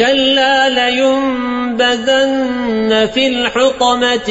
كلا لينبذن في الحطمة